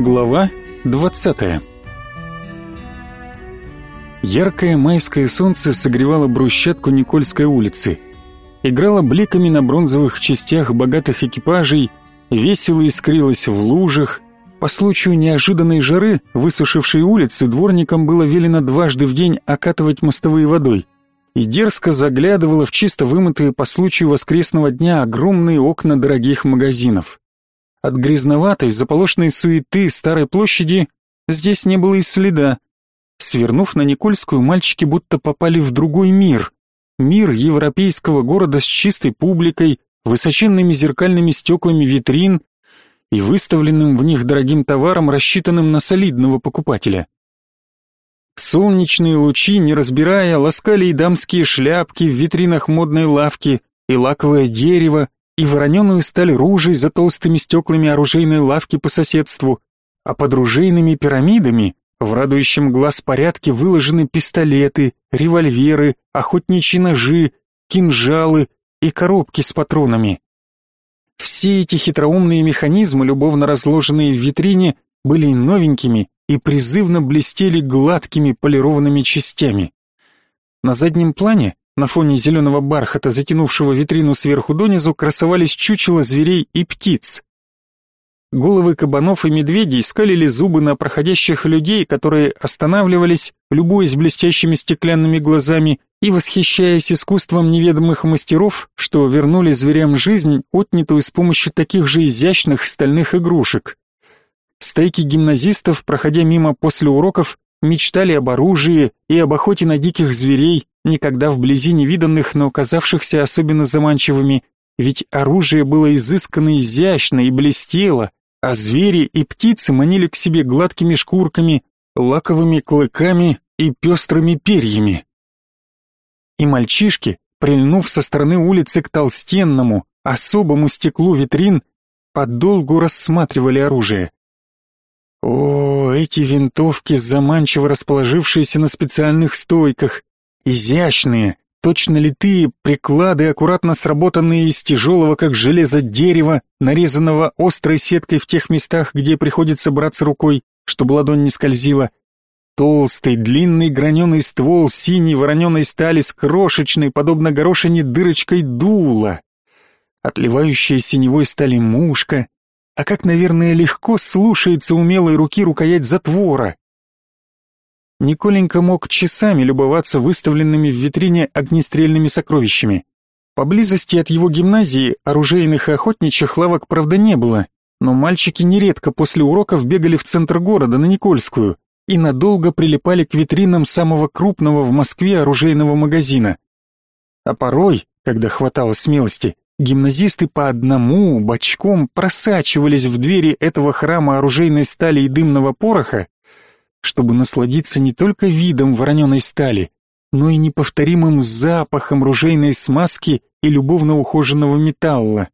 Глава 20 Яркое майское солнце согревало брусчатку Никольской улицы. Играло бликами на бронзовых частях богатых экипажей, весело искрилось в лужах. По случаю неожиданной жары, высушившей улицы, дворникам было велено дважды в день окатывать мостовые водой. И дерзко заглядывало в чисто вымытые по случаю воскресного дня огромные окна дорогих магазинов. От грязноватой, заполошенной суеты старой площади здесь не было и следа. Свернув на Никольскую, мальчики будто попали в другой мир. Мир европейского города с чистой публикой, высоченными зеркальными стеклами витрин и выставленным в них дорогим товаром, рассчитанным на солидного покупателя. Солнечные лучи, не разбирая, ласкали и дамские шляпки в витринах модной лавки, и лаковое дерево, и вороненую сталь ружей за толстыми стеклами оружейной лавки по соседству, а под ружейными пирамидами в радующем глаз порядке выложены пистолеты, револьверы, охотничьи ножи, кинжалы и коробки с патронами. Все эти хитроумные механизмы, любовно разложенные в витрине, были новенькими и призывно блестели гладкими полированными частями. На заднем плане на фоне зеленого бархата, затянувшего витрину сверху донизу, красовались чучела зверей и птиц. Головы кабанов и медведей скалили зубы на проходящих людей, которые останавливались, любуясь блестящими стеклянными глазами и восхищаясь искусством неведомых мастеров, что вернули зверям жизнь, отнятую с помощью таких же изящных стальных игрушек. Стайки гимназистов, проходя мимо после уроков, мечтали об оружии и об охоте на диких зверей, никогда вблизи не виданных, но казавшихся особенно заманчивыми, ведь оружие было изысканно изящно и блестело, а звери и птицы манили к себе гладкими шкурками, лаковыми клыками и пестрыми перьями. И мальчишки, прильнув со стороны улицы к толстенному, особому стеклу витрин, подолгу рассматривали оружие. О, эти винтовки, заманчиво расположившиеся на специальных стойках, изящные, точно литые приклады, аккуратно сработанные из тяжелого, как железо, дерева, нарезанного острой сеткой в тех местах, где приходится браться рукой, чтобы ладонь не скользила. Толстый, длинный граненый ствол синей вороненой стали с крошечной, подобно горошине, дырочкой дула. Отливающая синевой стали мушка, а как, наверное, легко слушается умелой руки рукоять затвора. Николенька мог часами любоваться выставленными в витрине огнестрельными сокровищами. Поблизости от его гимназии оружейных и охотничьих лавок, правда, не было, но мальчики нередко после уроков бегали в центр города, на Никольскую, и надолго прилипали к витринам самого крупного в Москве оружейного магазина. А порой, когда хватало смелости, Гимназисты по одному, бочком просачивались в двери этого храма оружейной стали и дымного пороха, чтобы насладиться не только видом вороненой стали, но и неповторимым запахом ружейной смазки и любовно ухоженного металла.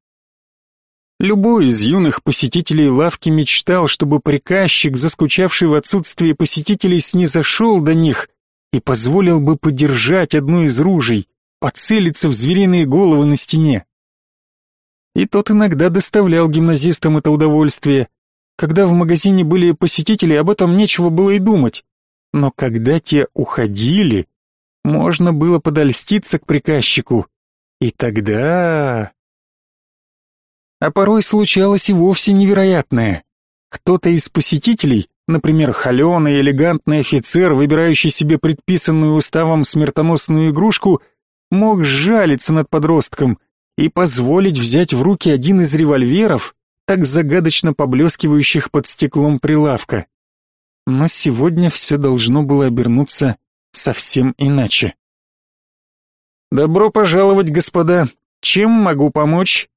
Любой из юных посетителей лавки мечтал, чтобы приказчик, заскучавший в отсутствие посетителей, снизошел до них и позволил бы подержать одну из ружей, поцелиться в звериные головы на стене. И тот иногда доставлял гимназистам это удовольствие. Когда в магазине были посетители, об этом нечего было и думать. Но когда те уходили, можно было подольститься к приказчику. И тогда... А порой случалось и вовсе невероятное. Кто-то из посетителей, например, холеный элегантный офицер, выбирающий себе предписанную уставом смертоносную игрушку, мог сжалиться над подростком и позволить взять в руки один из револьверов, так загадочно поблескивающих под стеклом прилавка. Но сегодня все должно было обернуться совсем иначе. «Добро пожаловать, господа! Чем могу помочь?»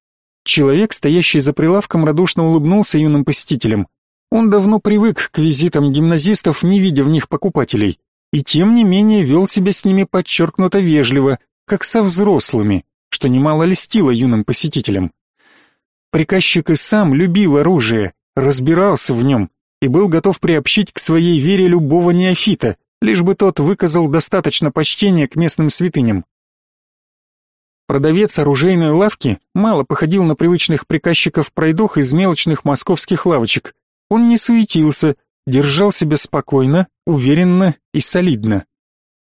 Человек, стоящий за прилавком, радушно улыбнулся юным посетителям. Он давно привык к визитам гимназистов, не видя в них покупателей, и тем не менее вел себя с ними подчеркнуто вежливо, как со взрослыми что немало льстило юным посетителям. Приказчик и сам любил оружие, разбирался в нем и был готов приобщить к своей вере любого неофита, лишь бы тот выказал достаточно почтения к местным святыням. Продавец оружейной лавки мало походил на привычных приказчиков-пройдох из мелочных московских лавочек. он не суетился, держал себя спокойно, уверенно и солидно.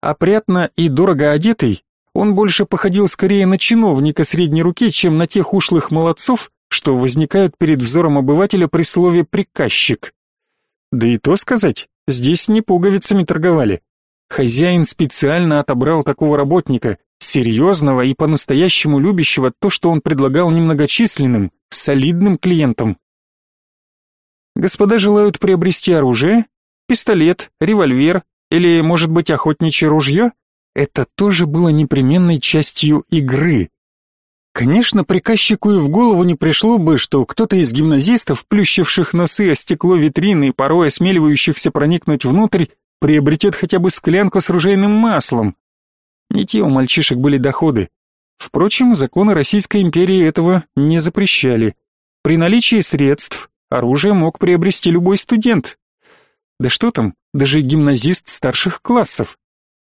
Опрятно и дорого одетый, он больше походил скорее на чиновника средней руки, чем на тех ушлых молодцов, что возникают перед взором обывателя при слове «приказчик». Да и то сказать, здесь не пуговицами торговали. Хозяин специально отобрал такого работника, серьезного и по-настоящему любящего то, что он предлагал немногочисленным, солидным клиентам. Господа желают приобрести оружие, пистолет, револьвер или, может быть, охотничье ружье? Это тоже было непременной частью игры. Конечно, приказчику и в голову не пришло бы, что кто-то из гимназистов, плющивших носы о стекло витрины и порой осмеливающихся проникнуть внутрь, приобретет хотя бы склянку с ружейным маслом. Не те у мальчишек были доходы. Впрочем, законы Российской империи этого не запрещали. При наличии средств оружие мог приобрести любой студент. Да что там, даже гимназист старших классов.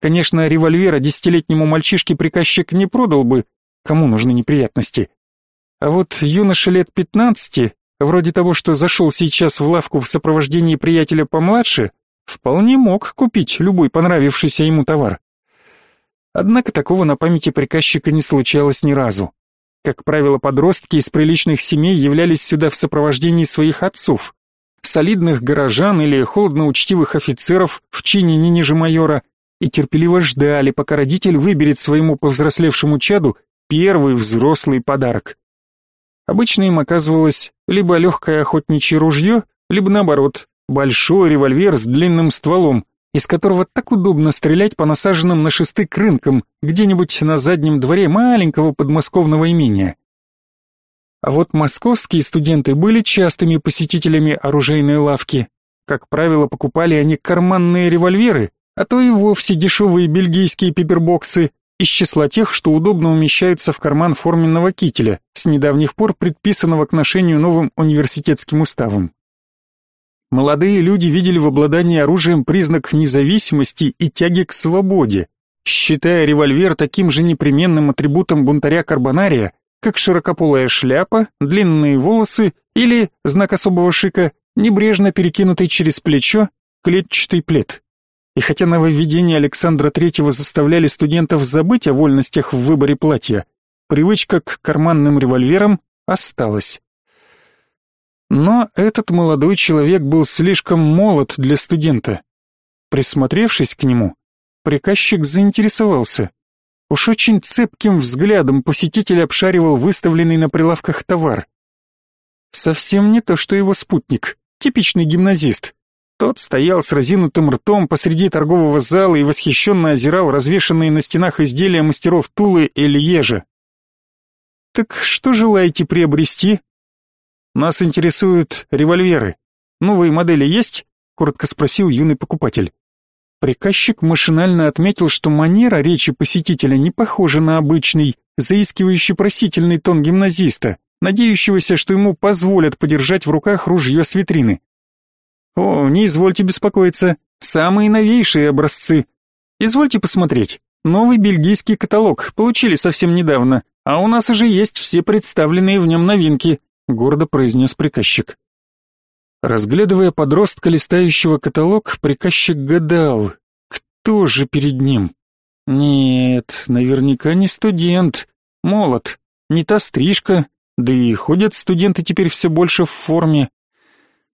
Конечно, револьвера десятилетнему мальчишке приказчик не продал бы, кому нужны неприятности. А вот юноша лет пятнадцати, вроде того, что зашел сейчас в лавку в сопровождении приятеля помладше, вполне мог купить любой понравившийся ему товар. Однако такого на памяти приказчика не случалось ни разу. Как правило, подростки из приличных семей являлись сюда в сопровождении своих отцов. Солидных горожан или холодно-учтивых офицеров в чине не ниже майора и терпеливо ждали, пока родитель выберет своему повзрослевшему чаду первый взрослый подарок. Обычно им оказывалось либо легкое охотничье ружье, либо наоборот, большой револьвер с длинным стволом, из которого так удобно стрелять по насаженным на шесты крынкам где-нибудь на заднем дворе маленького подмосковного имения. А вот московские студенты были частыми посетителями оружейной лавки. Как правило, покупали они карманные револьверы, а то и вовсе дешевые бельгийские пипербоксы из числа тех, что удобно умещаются в карман форменного кителя, с недавних пор предписанного к ношению новым университетским уставом. Молодые люди видели в обладании оружием признак независимости и тяги к свободе, считая револьвер таким же непременным атрибутом бунтаря Карбонария, как широкополая шляпа, длинные волосы или, знак особого шика, небрежно перекинутый через плечо, клетчатый плед. И хотя нововведения Александра Третьего заставляли студентов забыть о вольностях в выборе платья, привычка к карманным револьверам осталась. Но этот молодой человек был слишком молод для студента. Присмотревшись к нему, приказчик заинтересовался. Уж очень цепким взглядом посетитель обшаривал выставленный на прилавках товар. Совсем не то, что его спутник, типичный гимназист. Тот стоял с разинутым ртом посреди торгового зала и восхищенно озирал развешанные на стенах изделия мастеров Тулы и Льежа. «Так что желаете приобрести?» Нас интересуют револьверы. Новые модели есть? коротко спросил юный покупатель. Приказчик машинально отметил, что манера речи посетителя не похожа на обычный, заискивающий просительный тон гимназиста, надеющегося, что ему позволят подержать в руках ружье с витрины. «О, не извольте беспокоиться, самые новейшие образцы. Извольте посмотреть, новый бельгийский каталог, получили совсем недавно, а у нас уже есть все представленные в нем новинки гордо произнес приказчик. Разглядывая подростка, листающего каталог, приказчик гадал, кто же перед ним. Нет, наверняка не студент, молод, не та стрижка, да и ходят студенты теперь все больше в форме.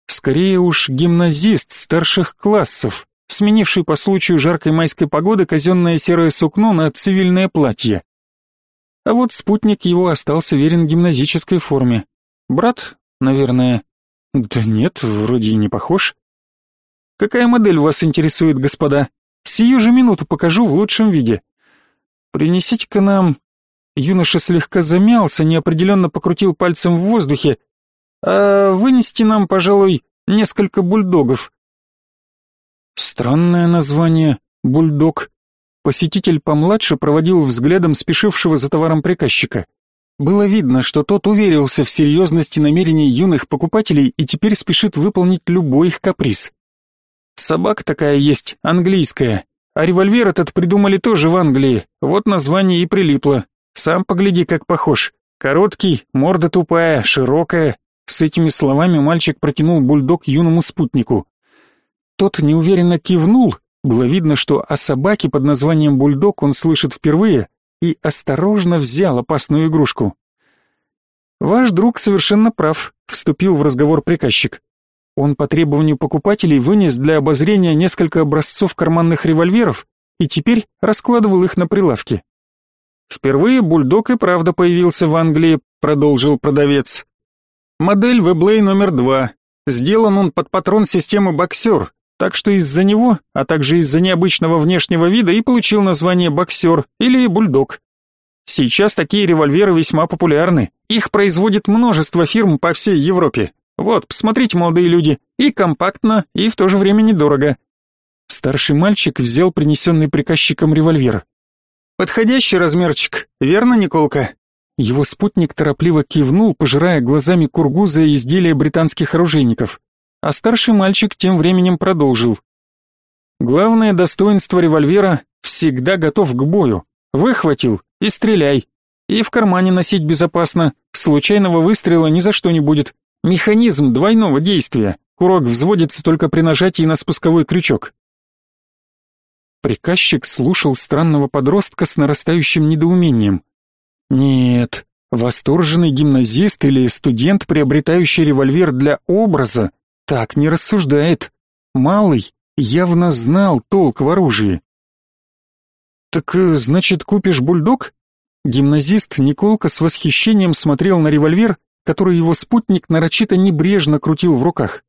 Скорее уж гимназист старших классов, сменивший по случаю жаркой майской погоды казенное серое сукно на цивильное платье. А вот спутник его остался верен гимназической форме. Брат, наверное. Да нет, вроде и не похож. Какая модель вас интересует, господа? Сию же минуту покажу в лучшем виде. Принесите-ка нам... Юноша слегка замялся, неопределенно покрутил пальцем в воздухе. А вынести нам, пожалуй, несколько бульдогов. Странное название «бульдог». Посетитель помладше проводил взглядом спешившего за товаром приказчика. Было видно, что тот уверился в серьезности намерений юных покупателей и теперь спешит выполнить любой их каприз. Собака такая есть, английская. А револьвер этот придумали тоже в Англии. Вот название и прилипло. Сам погляди, как похож. Короткий, морда тупая, широкая. С этими словами мальчик протянул бульдог юному спутнику. Тот неуверенно кивнул, было видно, что о собаке под названием бульдог он слышит впервые, и осторожно взял опасную игрушку. «Ваш друг совершенно прав», — вступил в разговор приказчик. Он по требованию покупателей вынес для обозрения несколько образцов карманных револьверов и теперь раскладывал их на прилавке. «Впервые бульдог и правда появился в Англии», — продолжил продавец. «Модель Веблей номер два. Сделан он под патрон системы «Боксер», так что из-за него, а также из-за необычного внешнего вида и получил название «Боксер» или «Бульдог». Сейчас такие револьверы весьма популярны. Их производит множество фирм по всей Европе. Вот, посмотрите, молодые люди, и компактно, и в то же время недорого. Старший мальчик взял принесенный приказчиком револьвер. Подходящий размерчик, верно, Николка? Его спутник торопливо кивнул, пожирая глазами кургуза и изделия британских оружейников. А старший мальчик тем временем продолжил. Главное достоинство револьвера всегда готов к бою. Выхватил и стреляй. И в кармане носить безопасно. Случайного выстрела ни за что не будет. Механизм двойного действия. Курок взводится только при нажатии на спусковой крючок. Приказчик слушал странного подростка с нарастающим недоумением. Нет, восторженный гимназист или студент, приобретающий револьвер для образа, так не рассуждает. Малый явно знал толк в оружии. «Так, э, значит, купишь бульдог?» Гимназист Николка с восхищением смотрел на револьвер, который его спутник нарочито небрежно крутил в руках.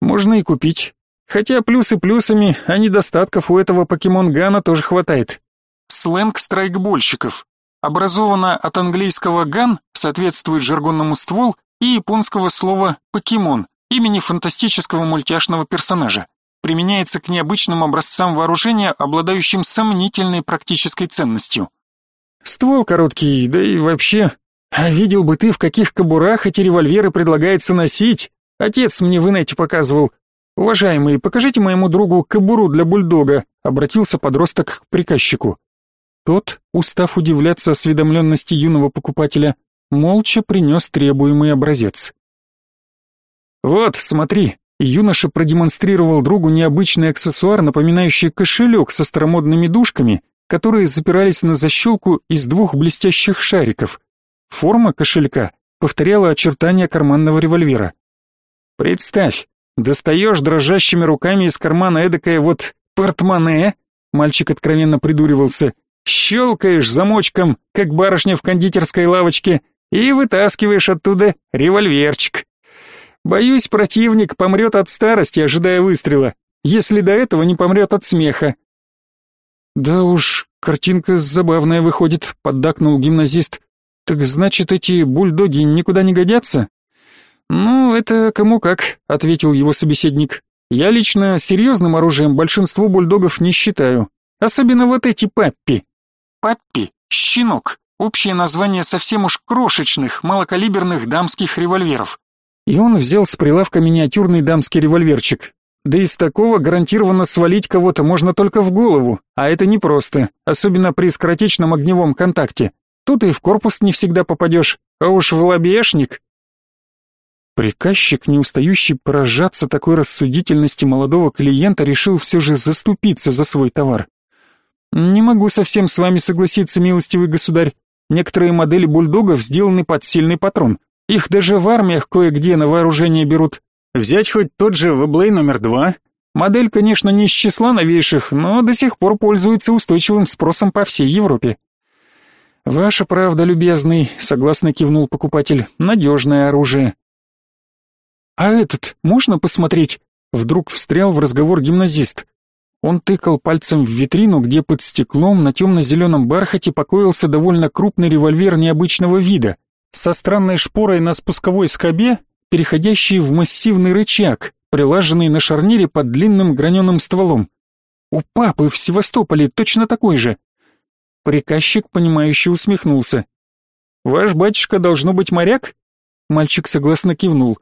Можно и купить. Хотя плюсы плюсами, а недостатков у этого покемон-гана тоже хватает. Сленг страйкбольщиков. Образовано от английского «ган», соответствует жаргонному ствол, и японского слова «покемон», имени фантастического мультяшного персонажа. Применяется к необычным образцам вооружения, обладающим сомнительной практической ценностью. Ствол короткий, да и вообще а видел бы ты, в каких кобурах эти револьверы предлагается носить. Отец мне в инете показывал. Уважаемый, покажите моему другу кобуру для бульдога, обратился подросток к приказчику. Тот, устав удивляться осведомленности юного покупателя, молча принес требуемый образец. Вот, смотри, юноша продемонстрировал другу необычный аксессуар, напоминающий кошелек со старомодными дужками, которые запирались на защелку из двух блестящих шариков. Форма кошелька повторяла очертания карманного револьвера. Представь, достаешь дрожащими руками из кармана эдакое вот портмоне, мальчик откровенно придуривался, щелкаешь замочком, как барышня в кондитерской лавочке, и вытаскиваешь оттуда револьверчик. Боюсь, противник помрет от старости, ожидая выстрела, если до этого не помрет от смеха. Да уж, картинка забавная выходит, поддакнул гимназист. Так значит, эти бульдоги никуда не годятся? Ну, это кому как, ответил его собеседник. Я лично серьезным оружием большинство бульдогов не считаю. Особенно вот эти паппи. Паппи — щенок. Общее название совсем уж крошечных, малокалиберных дамских револьверов. И он взял с прилавка миниатюрный дамский револьверчик. Да из такого гарантированно свалить кого-то можно только в голову, а это непросто, особенно при скоротечном огневом контакте. Тут и в корпус не всегда попадешь, а уж в лобешник. Приказчик, не устающий поражаться такой рассудительности молодого клиента, решил все же заступиться за свой товар. «Не могу совсем с вами согласиться, милостивый государь. Некоторые модели бульдогов сделаны под сильный патрон. Их даже в армиях кое-где на вооружение берут. Взять хоть тот же Веблей номер два. Модель, конечно, не из числа новейших, но до сих пор пользуется устойчивым спросом по всей Европе. «Ваша правда, любезный», — согласно кивнул покупатель, — «надежное оружие». «А этот можно посмотреть?» — вдруг встрял в разговор гимназист. Он тыкал пальцем в витрину, где под стеклом на темно-зеленом бархате покоился довольно крупный револьвер необычного вида, со странной шпорой на спусковой скобе, переходящий в массивный рычаг, прилаженный на шарнире под длинным граненым стволом. У папы в Севастополе точно такой же. Приказчик, понимающе усмехнулся. «Ваш батюшка должно быть моряк?» Мальчик согласно кивнул.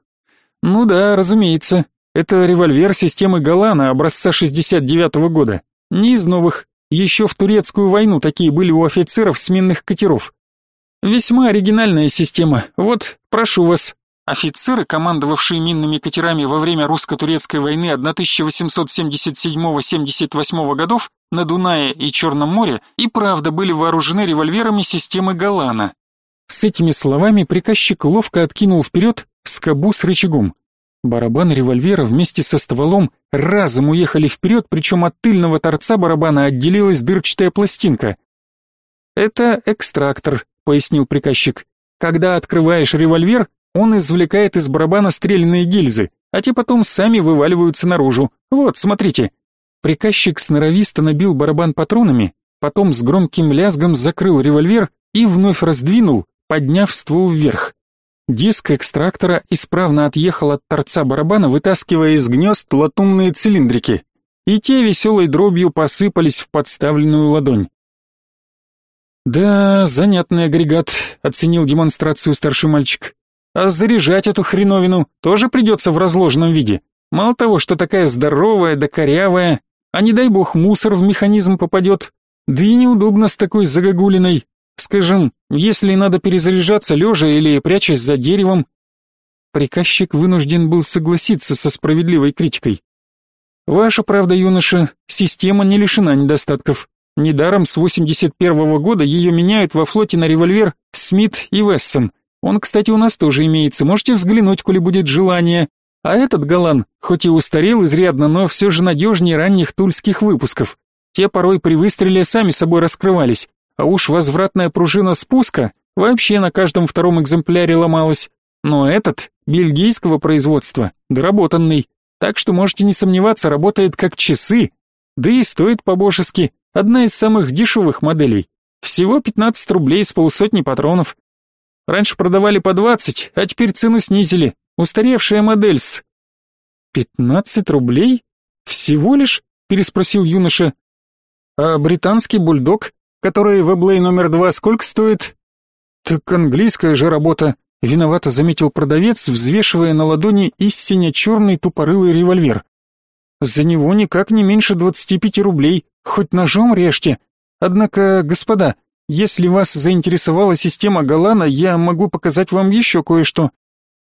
«Ну да, разумеется. Это револьвер системы Галана образца 69-го года. Не из новых. Еще в турецкую войну такие были у офицеров сменных катеров. Весьма оригинальная система. Вот, прошу вас». Офицеры, командовавшие минными катерами во время русско-турецкой войны 1877-78 годов на Дунае и Черном море, и правда были вооружены револьверами системы Галана. С этими словами приказчик ловко откинул вперед скобу с рычагом. Барабан револьвера вместе со стволом разом уехали вперед, причем от тыльного торца барабана отделилась дырчатая пластинка. «Это экстрактор», — пояснил приказчик. «Когда открываешь револьвер, он извлекает из барабана стрельные гильзы, а те потом сами вываливаются наружу. Вот, смотрите. Приказчик сноровисто набил барабан патронами, потом с громким лязгом закрыл револьвер и вновь раздвинул, подняв ствол вверх. Диск экстрактора исправно отъехал от торца барабана, вытаскивая из гнезд латунные цилиндрики, и те веселой дробью посыпались в подставленную ладонь. «Да, занятный агрегат», — оценил демонстрацию старший мальчик. А заряжать эту хреновину тоже придется в разложенном виде. Мало того, что такая здоровая да корявая, а не дай бог мусор в механизм попадет. Да и неудобно с такой загогулиной. Скажем, если надо перезаряжаться лежа или прячась за деревом. Приказчик вынужден был согласиться со справедливой критикой. Ваша правда, юноша, система не лишена недостатков. Недаром с 81 -го года ее меняют во флоте на револьвер Смит и Вессон – он, кстати, у нас тоже имеется, можете взглянуть, коли будет желание. А этот галан, хоть и устарел изрядно, но все же надежнее ранних тульских выпусков. Те порой при выстреле сами собой раскрывались, а уж возвратная пружина спуска вообще на каждом втором экземпляре ломалась. Но этот, бельгийского производства, доработанный, так что можете не сомневаться, работает как часы, да и стоит по-божески, одна из самых дешевых моделей. Всего 15 рублей с полусотни патронов, Раньше продавали по 20, а теперь цену снизили. Устаревшая модель с... «Пятнадцать рублей? Всего лишь?» — переспросил юноша. «А британский бульдог, который в Эблей номер два, сколько стоит?» «Так английская же работа», — виновато заметил продавец, взвешивая на ладони истинно черный тупорылый револьвер. «За него никак не меньше двадцати пяти рублей, хоть ножом режьте. Однако, господа, если вас заинтересовала система Галана, я могу показать вам еще кое-что.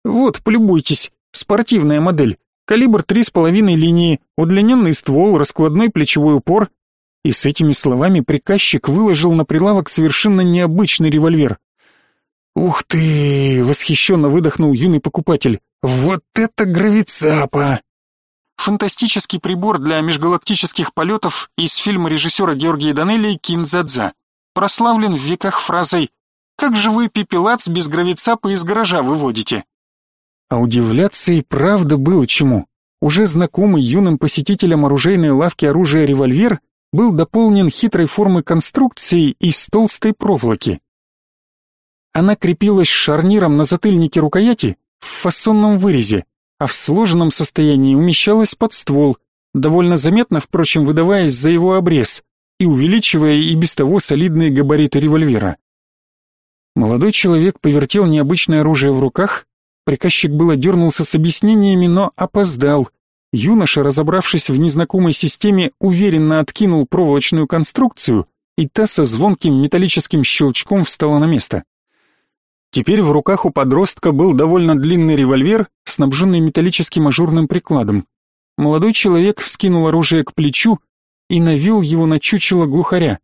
Вот, полюбуйтесь, спортивная модель. Калибр три с половиной линии, удлиненный ствол, раскладной плечевой упор. И с этими словами приказчик выложил на прилавок совершенно необычный револьвер. «Ух ты!» — восхищенно выдохнул юный покупатель. «Вот это гравицапа!» Фантастический прибор для межгалактических полетов из фильма режиссера Георгия Данелли «Кинзадза» прославлен в веках фразой «Как же вы пепелац без гравицапа из гаража выводите?» А удивляться и правда было чему. Уже знакомый юным посетителям оружейной лавки оружия револьвер был дополнен хитрой формы конструкции из толстой проволоки. Она крепилась шарниром на затыльнике рукояти в фасонном вырезе, а в сложенном состоянии умещалась под ствол, довольно заметно, впрочем, выдаваясь за его обрез и увеличивая и без того солидные габариты револьвера. Молодой человек повертел необычное оружие в руках, приказчик было дернулся с объяснениями, но опоздал. Юноша, разобравшись в незнакомой системе, уверенно откинул проволочную конструкцию, и та со звонким металлическим щелчком встала на место. Теперь в руках у подростка был довольно длинный револьвер, снабженный металлическим ажурным прикладом. Молодой человек вскинул оружие к плечу, и навел его на чучело глухаря.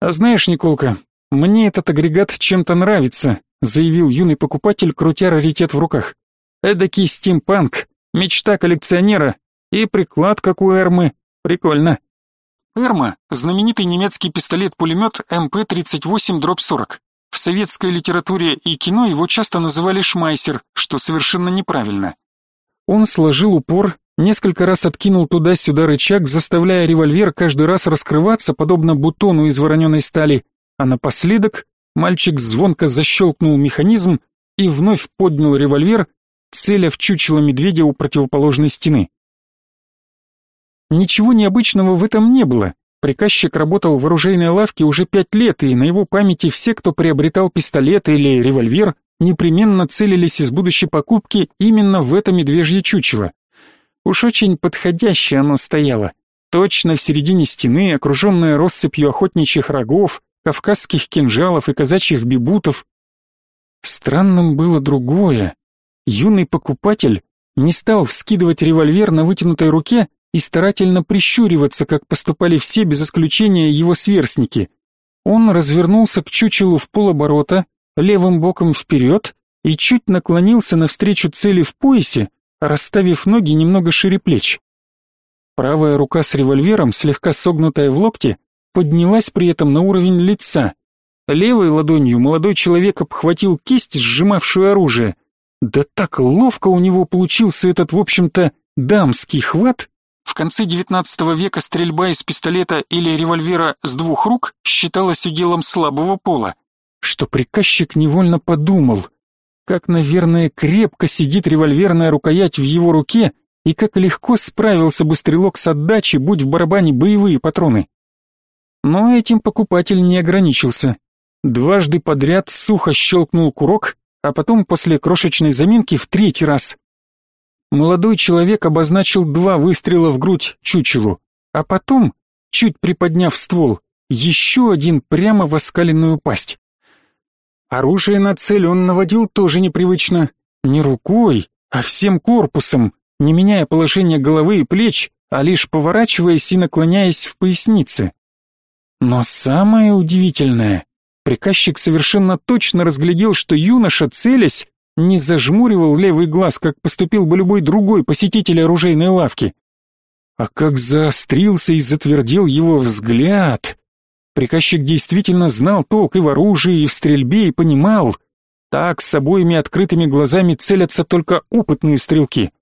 «А знаешь, Николка, мне этот агрегат чем-то нравится», заявил юный покупатель, крутя раритет в руках. «Эдакий стимпанк, мечта коллекционера и приклад, как у Эрмы. Прикольно». Эрма – знаменитый немецкий пистолет-пулемет МП-38-40. В советской литературе и кино его часто называли шмайсер, что совершенно неправильно. Он сложил упор Несколько раз откинул туда-сюда рычаг, заставляя револьвер каждый раз раскрываться, подобно бутону из вороненой стали, а напоследок мальчик звонко защелкнул механизм и вновь поднял револьвер, целя в чучело медведя у противоположной стены. Ничего необычного в этом не было. Приказчик работал в оружейной лавке уже пять лет, и на его памяти все, кто приобретал пистолет или револьвер, непременно целились из будущей покупки именно в это медвежье чучело. Уж очень подходяще оно стояло. Точно в середине стены, окруженное россыпью охотничьих рогов, кавказских кинжалов и казачьих бибутов. Странным было другое. Юный покупатель не стал вскидывать револьвер на вытянутой руке и старательно прищуриваться, как поступали все без исключения его сверстники. Он развернулся к чучелу в полоборота, левым боком вперед и чуть наклонился навстречу цели в поясе, расставив ноги немного шире плеч. Правая рука с револьвером, слегка согнутая в локте, поднялась при этом на уровень лица. Левой ладонью молодой человек обхватил кисть, сжимавшую оружие. Да так ловко у него получился этот, в общем-то, дамский хват. В конце XIX века стрельба из пистолета или револьвера с двух рук считалась уделом слабого пола, что приказчик невольно подумал, как, наверное, крепко сидит револьверная рукоять в его руке и как легко справился бы стрелок с отдачей, будь в барабане боевые патроны. Но этим покупатель не ограничился. Дважды подряд сухо щелкнул курок, а потом после крошечной заминки в третий раз. Молодой человек обозначил два выстрела в грудь чучелу, а потом, чуть приподняв ствол, еще один прямо в оскаленную пасть. Оружие на цель он наводил тоже непривычно, не рукой, а всем корпусом, не меняя положение головы и плеч, а лишь поворачиваясь и наклоняясь в пояснице. Но самое удивительное, приказчик совершенно точно разглядел, что юноша, целясь, не зажмуривал левый глаз, как поступил бы любой другой посетитель оружейной лавки. А как заострился и затвердел его взгляд. Приказчик действительно знал толк и в оружии, и в стрельбе, и понимал, так с обоими открытыми глазами целятся только опытные стрелки.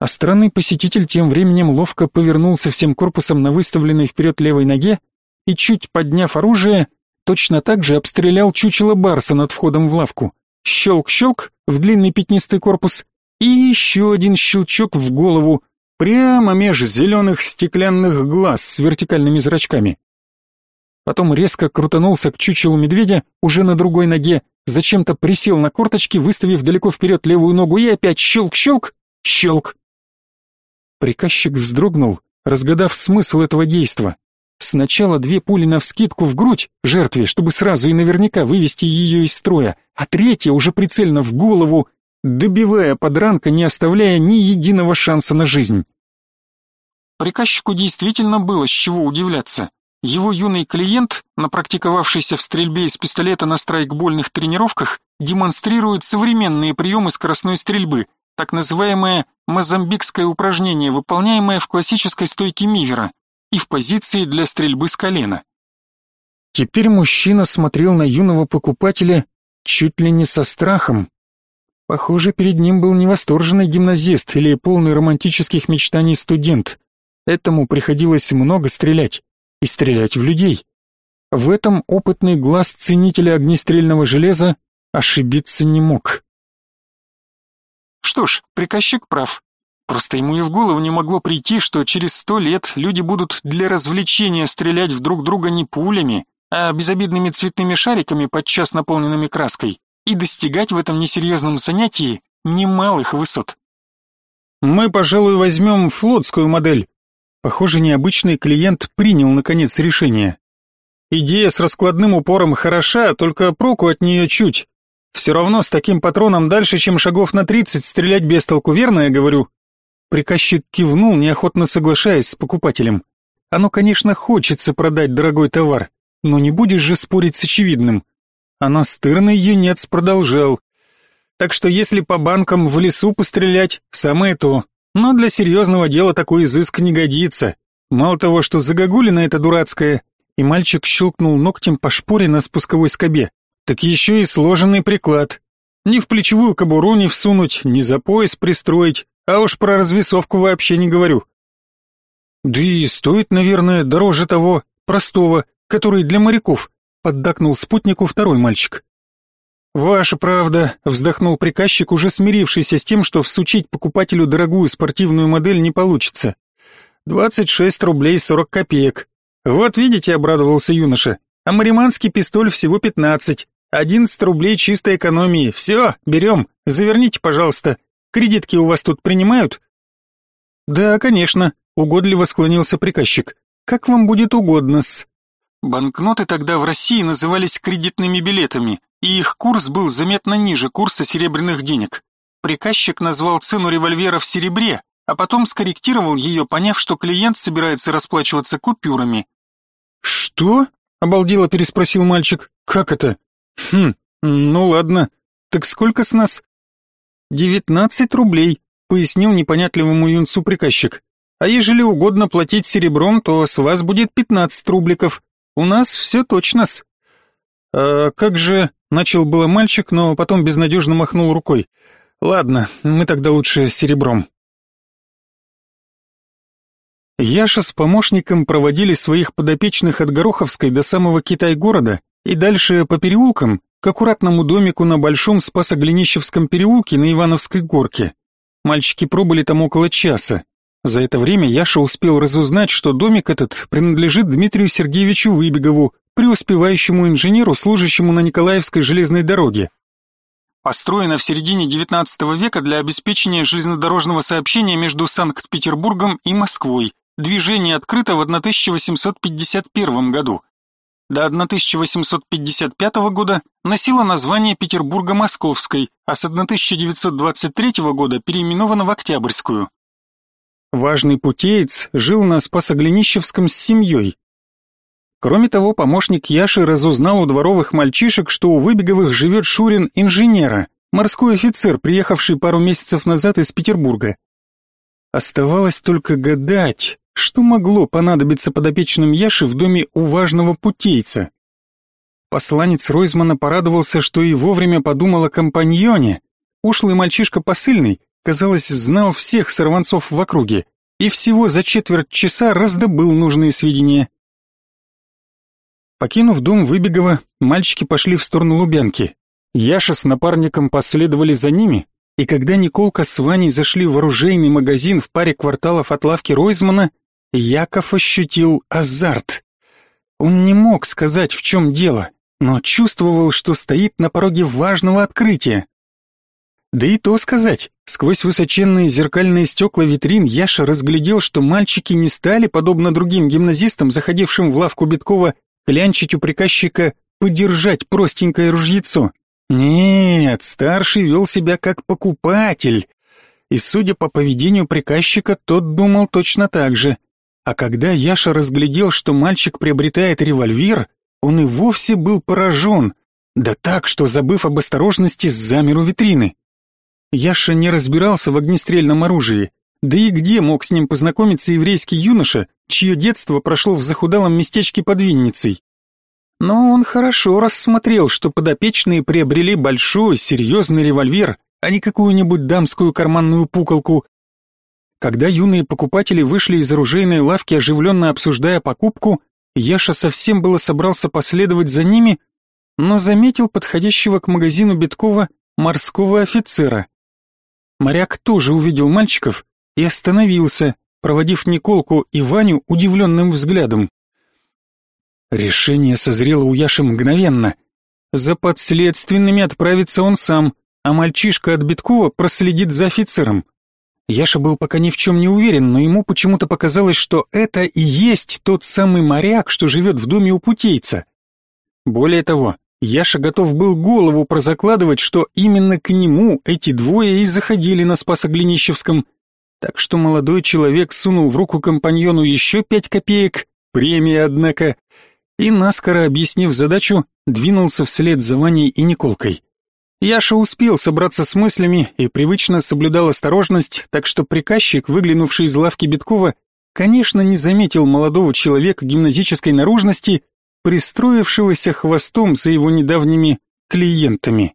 А странный посетитель тем временем ловко повернулся всем корпусом на выставленной вперед левой ноге и, чуть подняв оружие, точно так же обстрелял чучело барса над входом в лавку. Щелк-щелк в длинный пятнистый корпус и еще один щелчок в голову, прямо меж зеленых стеклянных глаз с вертикальными зрачками. Потом резко крутанулся к чучелу медведя, уже на другой ноге, зачем-то присел на корточки, выставив далеко вперед левую ногу и опять щелк-щелк, щелк. Приказчик вздрогнул, разгадав смысл этого действа. Сначала две пули навскидку в грудь жертве, чтобы сразу и наверняка вывести ее из строя, а третья уже прицельно в голову, добивая подранка, не оставляя ни единого шанса на жизнь. Приказчику действительно было с чего удивляться. Его юный клиент, напрактиковавшийся в стрельбе из пистолета на страйкбольных тренировках, демонстрирует современные приемы скоростной стрельбы, так называемое мозамбикское упражнение, выполняемое в классической стойке Мивера и в позиции для стрельбы с колена. Теперь мужчина смотрел на юного покупателя чуть ли не со страхом. Похоже, перед ним был не восторженный гимназист или полный романтических мечтаний студент. Этому приходилось много стрелять и стрелять в людей. В этом опытный глаз ценителя огнестрельного железа ошибиться не мог. Что ж, приказчик прав. Просто ему и в голову не могло прийти, что через сто лет люди будут для развлечения стрелять в друг друга не пулями, а безобидными цветными шариками, подчас наполненными краской, и достигать в этом несерьезном занятии немалых высот. Мы, пожалуй, возьмем флотскую модель. Похоже, необычный клиент принял, наконец, решение. Идея с раскладным упором хороша, только проку от нее чуть. Все равно с таким патроном дальше, чем шагов на тридцать, стрелять без толку, верно я говорю? Приказчик кивнул, неохотно соглашаясь с покупателем. Оно, конечно, хочется продать дорогой товар, но не будешь же спорить с очевидным. А настырный юнец продолжал. Так что если по банкам в лесу пострелять, самое то. Но для серьезного дела такой изыск не годится. Мало того, что загогулина это дурацкая, и мальчик щелкнул ногтем по шпоре на спусковой скобе так еще и сложенный приклад. Ни в плечевую кобуру не всунуть, ни за пояс пристроить, а уж про развесовку вообще не говорю. Да и стоит, наверное, дороже того, простого, который для моряков, поддакнул спутнику второй мальчик. «Ваша правда», — вздохнул приказчик, уже смирившийся с тем, что всучить покупателю дорогую спортивную модель не получится. «Двадцать шесть рублей сорок копеек. Вот видите», — обрадовался юноша, — «а мариманский пистоль всего пятнадцать. Одиннадцать рублей чистой экономии. Все, берем. Заверните, пожалуйста. Кредитки у вас тут принимают? Да, конечно, угодливо склонился приказчик. Как вам будет угодно-с. Банкноты тогда в России назывались кредитными билетами, и их курс был заметно ниже курса серебряных денег. Приказчик назвал цену револьвера в серебре, а потом скорректировал ее, поняв, что клиент собирается расплачиваться купюрами. «Что?» — обалдело переспросил мальчик. «Как это?» «Хм, ну ладно. Так сколько с нас?» «Девятнадцать рублей», — пояснил непонятливому юнцу приказчик. «А ежели угодно платить серебром, то с вас будет пятнадцать рубликов. У нас все точно-с». «А как же...» — начал было мальчик, но потом безнадежно махнул рукой. «Ладно, мы тогда лучше серебром». Яша с помощником проводили своих подопечных от Гороховской до самого Китай-города и дальше по переулкам к аккуратному домику на Большом Спасоглинищевском переулке на Ивановской горке. Мальчики пробыли там около часа. За это время Яша успел разузнать, что домик этот принадлежит Дмитрию Сергеевичу Выбегову, преуспевающему инженеру, служащему на Николаевской железной дороге. Построена в середине XIX века для обеспечения железнодорожного сообщения между Санкт-Петербургом и Москвой. Движение открыто в 1851 году. До 1855 года носило название Петербурга Московской, а с 1923 года переименовано в Октябрьскую. Важный путеец жил на Спасоглинищевском с семьей. Кроме того, помощник Яши разузнал у дворовых мальчишек, что у Выбеговых живет Шурин инженера, морской офицер, приехавший пару месяцев назад из Петербурга. Оставалось только гадать, что могло понадобиться подопечным Яши в доме у важного путейца. Посланец Ройзмана порадовался, что и вовремя подумал о компаньоне. Ушлый мальчишка посыльный, казалось, знал всех сорванцов в округе и всего за четверть часа раздобыл нужные сведения. Покинув дом Выбегова, мальчики пошли в сторону Лубянки. Яша с напарником последовали за ними, и когда Николка с Ваней зашли в оружейный магазин в паре кварталов от лавки Ройзмана, Яков ощутил азарт. Он не мог сказать, в чем дело, но чувствовал, что стоит на пороге важного открытия. Да и то сказать, сквозь высоченные зеркальные стекла витрин Яша разглядел, что мальчики не стали, подобно другим гимназистам, заходившим в лавку Биткова, клянчить у приказчика подержать простенькое ружьецо. Нет, старший вел себя как покупатель. И судя по поведению приказчика, тот думал точно так же. А когда Яша разглядел, что мальчик приобретает револьвер, он и вовсе был поражен. Да так, что, забыв об осторожности, замер у витрины. Яша не разбирался в огнестрельном оружии, да и где мог с ним познакомиться еврейский юноша, чье детство прошло в захудалом местечке под Винницей. Но он хорошо рассмотрел, что подопечные приобрели большой, серьезный револьвер, а не какую-нибудь дамскую карманную пуколку. Когда юные покупатели вышли из оружейной лавки, оживленно обсуждая покупку, Яша совсем было собрался последовать за ними, но заметил подходящего к магазину Биткова морского офицера. Моряк тоже увидел мальчиков и остановился, проводив Николку и Ваню удивленным взглядом. Решение созрело у Яши мгновенно. За подследственными отправится он сам, а мальчишка от Биткова проследит за офицером. Яша был пока ни в чем не уверен, но ему почему-то показалось, что это и есть тот самый моряк, что живет в доме у путейца. Более того, Яша готов был голову прозакладывать, что именно к нему эти двое и заходили на Спасоглинищевском. Так что молодой человек сунул в руку компаньону еще пять копеек, премия, однако, и, наскоро объяснив задачу, двинулся вслед за Ваней и Николкой. Яша успел собраться с мыслями и привычно соблюдал осторожность, так что приказчик, выглянувший из лавки Биткова, конечно, не заметил молодого человека гимназической наружности, пристроившегося хвостом за его недавними клиентами.